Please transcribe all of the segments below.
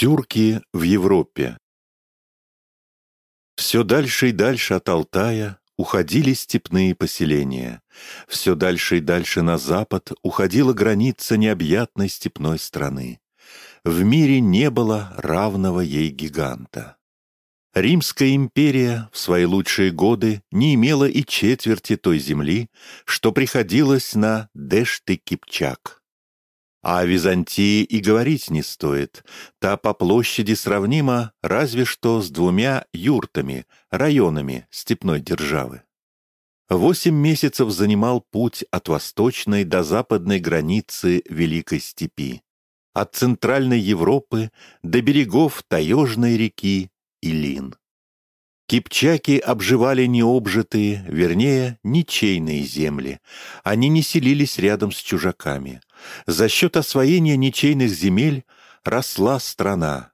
Тюрки в Европе Все дальше и дальше от Алтая уходили степные поселения. Все дальше и дальше на запад уходила граница необъятной степной страны. В мире не было равного ей гиганта. Римская империя в свои лучшие годы не имела и четверти той земли, что приходилось на Дэшты-Кипчак. А о Византии и говорить не стоит. Та по площади сравнима разве что с двумя юртами, районами степной державы. Восемь месяцев занимал путь от восточной до западной границы Великой Степи, от Центральной Европы до берегов Таежной реки Илин. Кипчаки обживали необжитые, вернее, ничейные земли. Они не селились рядом с чужаками. За счет освоения ничейных земель росла страна.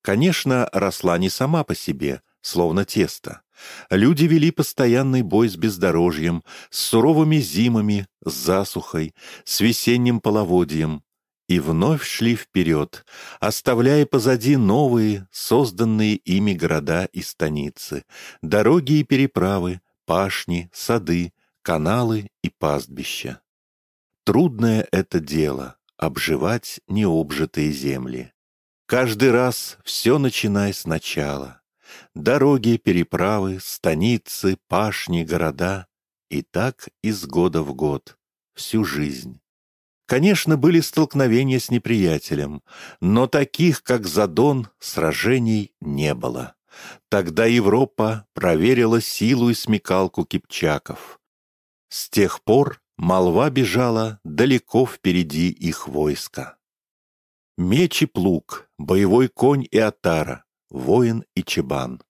Конечно, росла не сама по себе, словно тесто. Люди вели постоянный бой с бездорожьем, с суровыми зимами, с засухой, с весенним половодьем, и вновь шли вперед, оставляя позади новые, созданные ими города и станицы, дороги и переправы, пашни, сады, каналы и пастбища. Трудное это дело — обживать необжитые земли. Каждый раз все начиная сначала. Дороги, переправы, станицы, пашни, города. И так из года в год, всю жизнь. Конечно, были столкновения с неприятелем, но таких, как Задон, сражений не было. Тогда Европа проверила силу и смекалку кипчаков. С тех пор молва бежала далеко впереди их войска. Меч и плуг, боевой конь и отара, воин и чебан.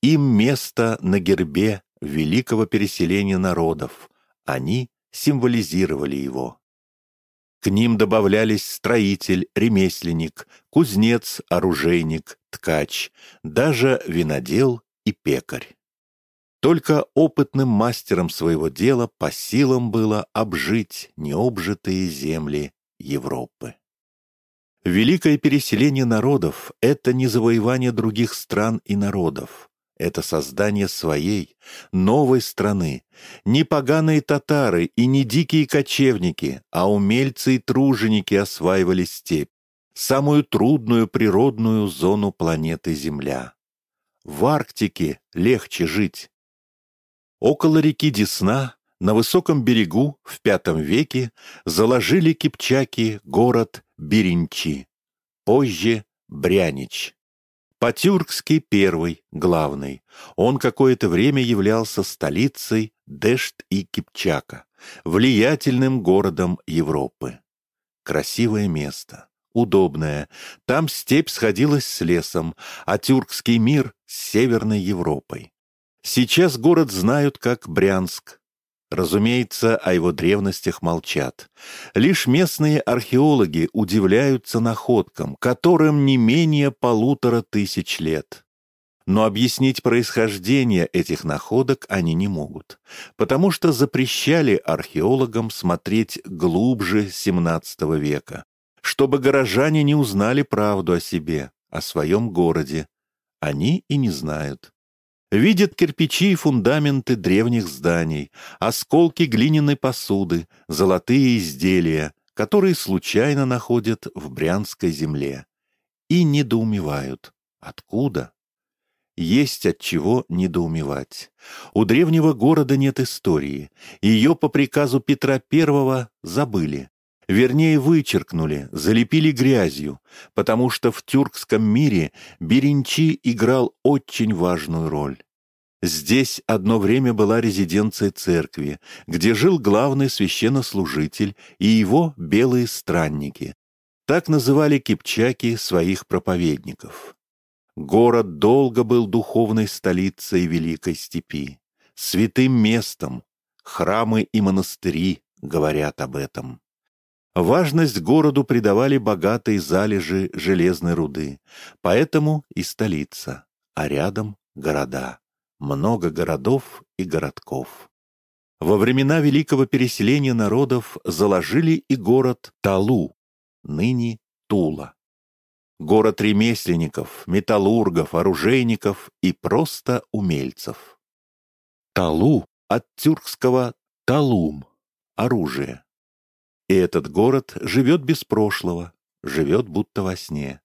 Им место на гербе великого переселения народов. Они символизировали его. К ним добавлялись строитель, ремесленник, кузнец, оружейник, ткач, даже винодел и пекарь. Только опытным мастером своего дела по силам было обжить необжитые земли Европы. Великое переселение народов — это не завоевание других стран и народов. Это создание своей, новой страны. Не поганые татары и не дикие кочевники, а умельцы и труженики осваивали степь, самую трудную природную зону планеты Земля. В Арктике легче жить. Около реки Десна, на высоком берегу, в V веке, заложили кипчаки город Беренчи, позже Брянич. Потюркский первый, главный. Он какое-то время являлся столицей Дешт и Кипчака, влиятельным городом Европы. Красивое место, удобное. Там степь сходилась с лесом, а тюркский мир с Северной Европой. Сейчас город знают как Брянск, Разумеется, о его древностях молчат. Лишь местные археологи удивляются находкам, которым не менее полутора тысяч лет. Но объяснить происхождение этих находок они не могут, потому что запрещали археологам смотреть глубже XVII века, чтобы горожане не узнали правду о себе, о своем городе. Они и не знают. Видят кирпичи и фундаменты древних зданий, осколки глиняной посуды, золотые изделия, которые случайно находят в Брянской земле. И недоумевают. Откуда? Есть от чего недоумевать. У древнего города нет истории. Ее по приказу Петра I забыли. Вернее, вычеркнули, залепили грязью, потому что в тюркском мире Беренчи играл очень важную роль. Здесь одно время была резиденция церкви, где жил главный священнослужитель и его белые странники. Так называли кипчаки своих проповедников. Город долго был духовной столицей Великой Степи, святым местом, храмы и монастыри говорят об этом. Важность городу придавали богатые залежи железной руды, поэтому и столица, а рядом города. Много городов и городков. Во времена великого переселения народов заложили и город Талу, ныне Тула. город ремесленников, металлургов, оружейников и просто умельцев. Талу от тюркского «талум» — оружие. И этот город живет без прошлого, живет будто во сне.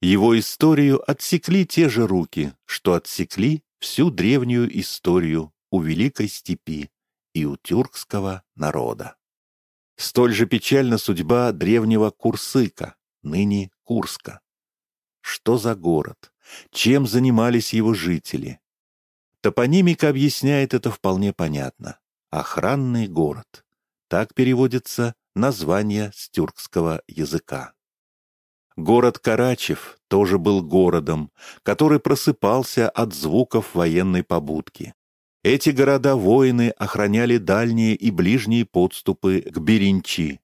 Его историю отсекли те же руки, что отсекли всю древнюю историю у Великой Степи и у тюркского народа. Столь же печальна судьба древнего Курсыка, ныне Курска. Что за город? Чем занимались его жители? Топонимика объясняет это вполне понятно. Охранный город. Так переводится название с тюркского языка. Город Карачев тоже был городом, который просыпался от звуков военной побудки. Эти города-воины охраняли дальние и ближние подступы к Беренчи.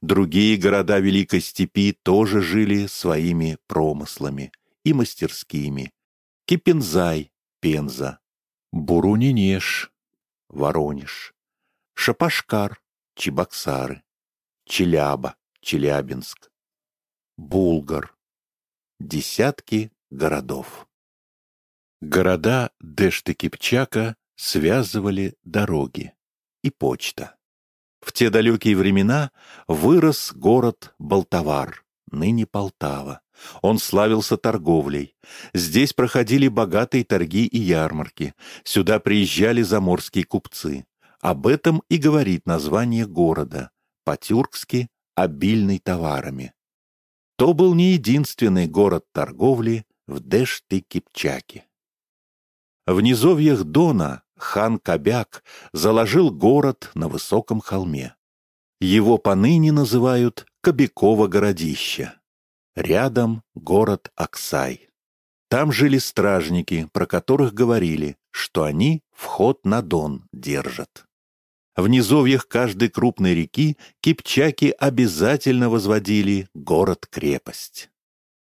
Другие города Великой Степи тоже жили своими промыслами и мастерскими. Кипензай, Пенза, Бурунинеш, Воронеж, Шапашкар, Чебоксары, Челяба, Челябинск, Булгар. Десятки городов. Города Дэшты-Кипчака связывали дороги и почта. В те далекие времена вырос город Болтовар, ныне Полтава. Он славился торговлей. Здесь проходили богатые торги и ярмарки. Сюда приезжали заморские купцы. Об этом и говорит название города, по-тюркски «обильный товарами». То был не единственный город торговли в Дэшты-Кипчаке. В низовьях Дона хан Кобяк заложил город на высоком холме. Его поныне называют Кобяково городище. Рядом город Аксай. Там жили стражники, про которых говорили, что они вход на Дон держат. В низовьях каждой крупной реки кипчаки обязательно возводили город-крепость.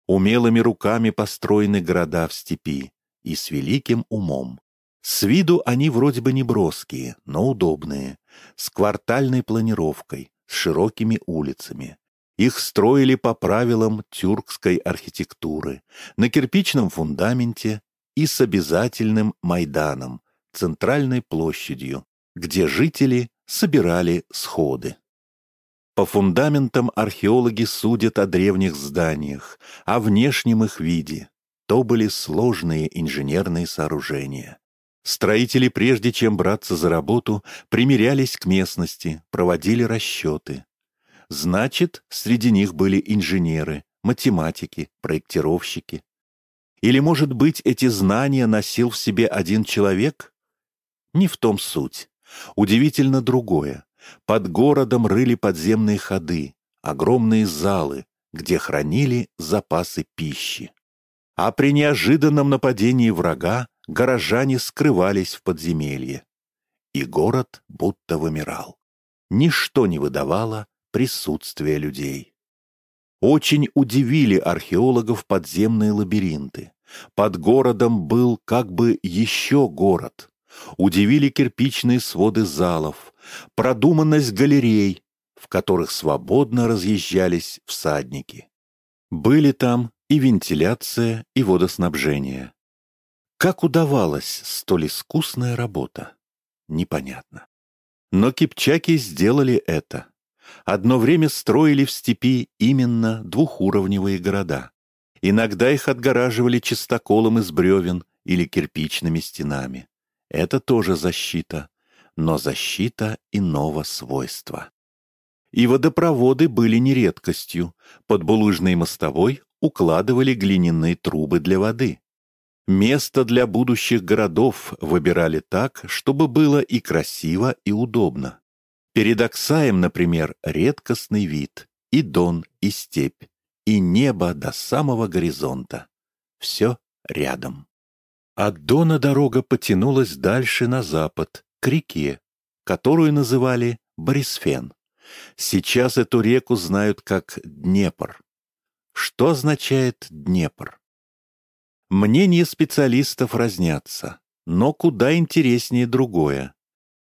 Умелыми руками построены города в степи, и с великим умом. С виду они вроде бы не броские, но удобные, с квартальной планировкой, с широкими улицами. Их строили по правилам тюркской архитектуры, на кирпичном фундаменте и с обязательным Майданом, центральной площадью, где жители собирали сходы. По фундаментам археологи судят о древних зданиях, о внешнем их виде, то были сложные инженерные сооружения. Строители, прежде чем браться за работу, примерялись к местности, проводили расчеты. Значит, среди них были инженеры, математики, проектировщики. Или, может быть, эти знания носил в себе один человек? Не в том суть. Удивительно другое. Под городом рыли подземные ходы, огромные залы, где хранили запасы пищи а при неожиданном нападении врага горожане скрывались в подземелье. И город будто вымирал. Ничто не выдавало присутствия людей. Очень удивили археологов подземные лабиринты. Под городом был как бы еще город. Удивили кирпичные своды залов, продуманность галерей, в которых свободно разъезжались всадники. Были там и вентиляция, и водоснабжение. Как удавалась столь искусная работа? Непонятно. Но кипчаки сделали это. Одно время строили в степи именно двухуровневые города. Иногда их отгораживали чистоколом из бревен или кирпичными стенами. Это тоже защита, но защита иного свойства. И водопроводы были не редкостью. Под булыжной мостовой укладывали глиняные трубы для воды. Место для будущих городов выбирали так, чтобы было и красиво, и удобно. Перед Оксаем, например, редкостный вид, и дон, и степь, и небо до самого горизонта. Все рядом. От Дона дорога потянулась дальше на запад, к реке, которую называли Борисфен. Сейчас эту реку знают как Днепр. Что означает Днепр? Мнения специалистов разнятся, но куда интереснее другое.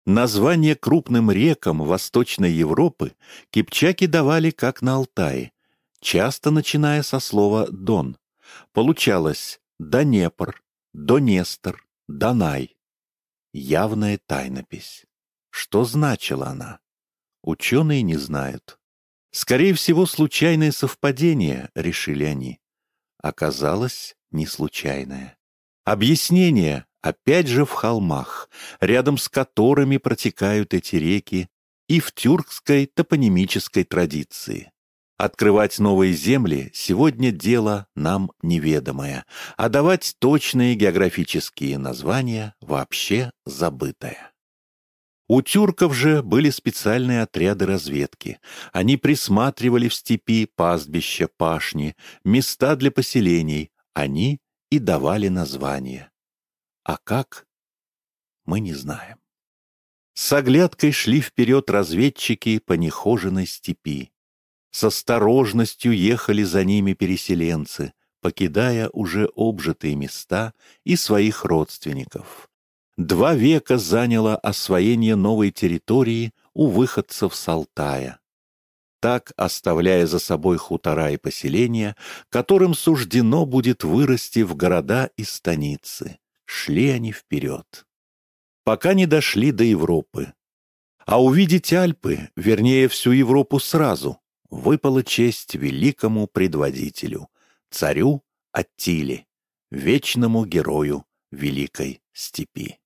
Название крупным рекам Восточной Европы кипчаки давали как на Алтае часто начиная со слова «дон». Получалось «Донепр», «Донестр», «Донай». Явная тайнопись. Что значила она? Ученые не знают. Скорее всего, случайное совпадение, решили они. Оказалось, не случайное. Объяснение, опять же, в холмах, рядом с которыми протекают эти реки, и в тюркской топонимической традиции. Открывать новые земли сегодня дело нам неведомое, а давать точные географические названия вообще забытое. У тюрков же были специальные отряды разведки. Они присматривали в степи пастбища, пашни, места для поселений. Они и давали названия. А как? Мы не знаем. С оглядкой шли вперед разведчики по нехоженной степи. С осторожностью ехали за ними переселенцы, покидая уже обжитые места и своих родственников. Два века заняло освоение новой территории у выходцев с Алтая. Так, оставляя за собой хутора и поселения, которым суждено будет вырасти в города и станицы, шли они вперед. Пока не дошли до Европы. А увидеть Альпы, вернее, всю Европу сразу, выпала честь великому предводителю, царю Аттиле, вечному герою Великой Степи.